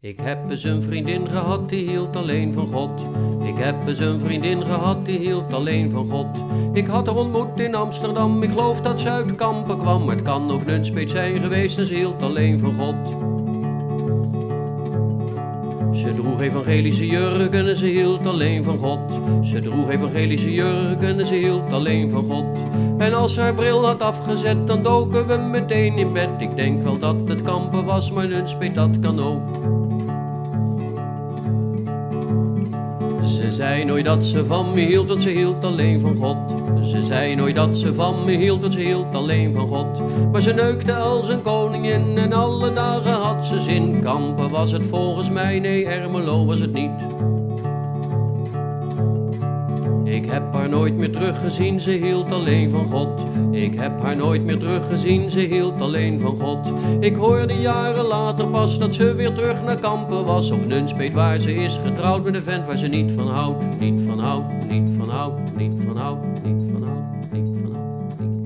Ik heb eens een vriendin gehad die hield alleen van God. Ik heb eens een vriendin gehad die hield alleen van God. Ik had haar ontmoet in Amsterdam, ik geloof dat ze uit Kampen kwam. Maar het kan ook Nunspeet zijn geweest en ze hield alleen van God. Ze droeg evangelische jurken en ze hield alleen van God. Ze droeg evangelische jurken en ze hield alleen van God. En als haar bril had afgezet, dan doken we meteen in bed. Ik denk wel dat het kampen was, maar Nunspeet dat kan ook. Ze zei nooit dat ze van me hield, want ze hield alleen van God. Ze zei nooit dat ze van me hield, want ze hield alleen van God. Maar ze neukte als een koningin en alle dagen. Kampen was het volgens mij, nee, Ermelo was het niet. Ik heb haar nooit meer teruggezien, ze hield alleen van God. Ik heb haar nooit meer teruggezien, ze hield alleen van God. Ik hoorde jaren later pas dat ze weer terug naar Kampen was. Of Nunspeet waar ze is getrouwd met een vent waar ze niet van houdt. Niet van houdt, niet van houdt, niet van houdt, niet van houdt, niet van houdt.